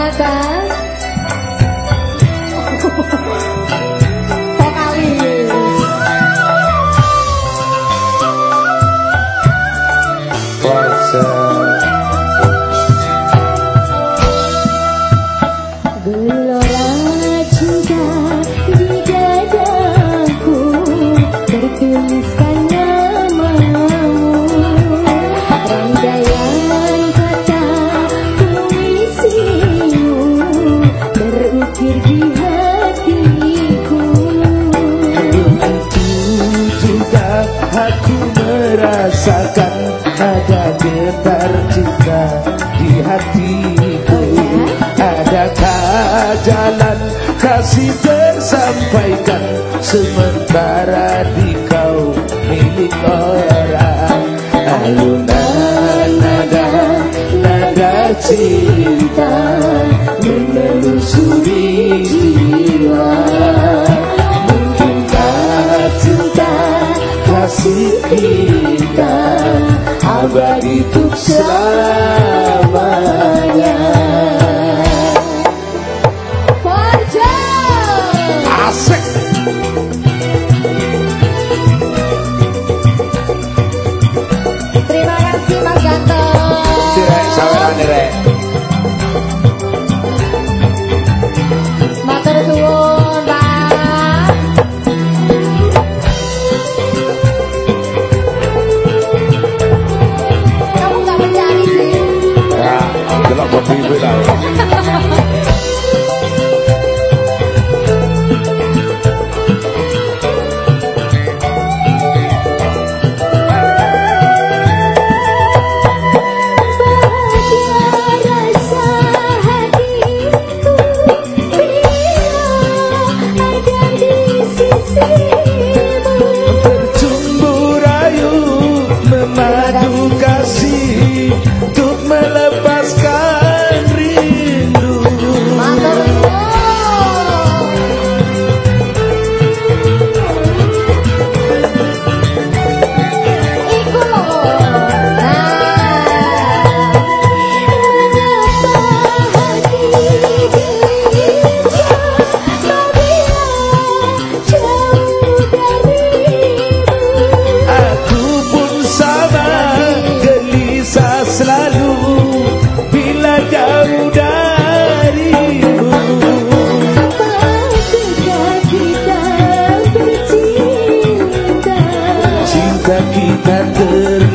啥子？托管理？哇塞！aku merasakan ada getar cinta di hatiku Adakah jalan kasih tersampaikan Sementara di kau milik orang. Alunan nada, nada cinta Menelusuri jiwa. That.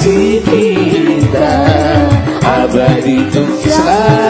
kasih kita. Abadi tuh kita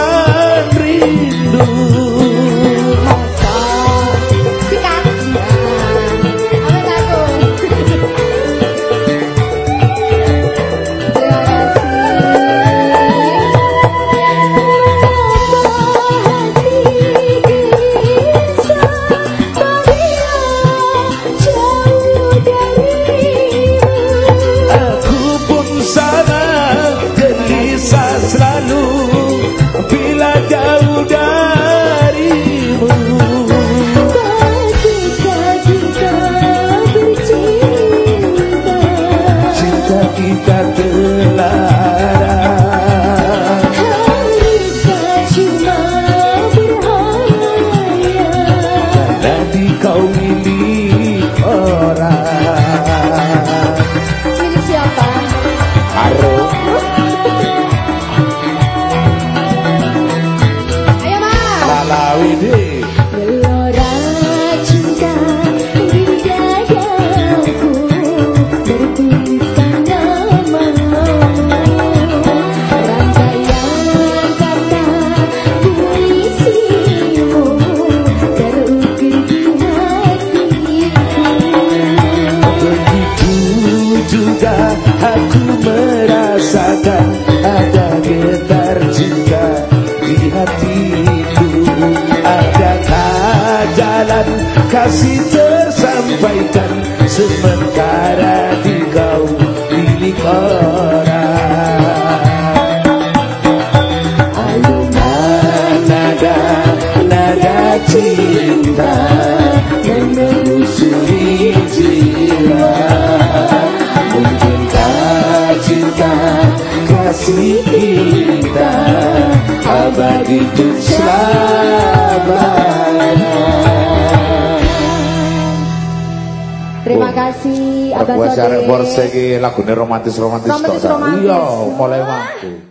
hakikat kasih tersampaikan sementara di kau milik orang. Alunan nada, nada cinta yang menyusuri kasih kita abadi untuk selamanya. Terima kasih Abah Sode. Aku cari lagunya romantis-romantis. Romantis-romantis. Iya, mulai waktu.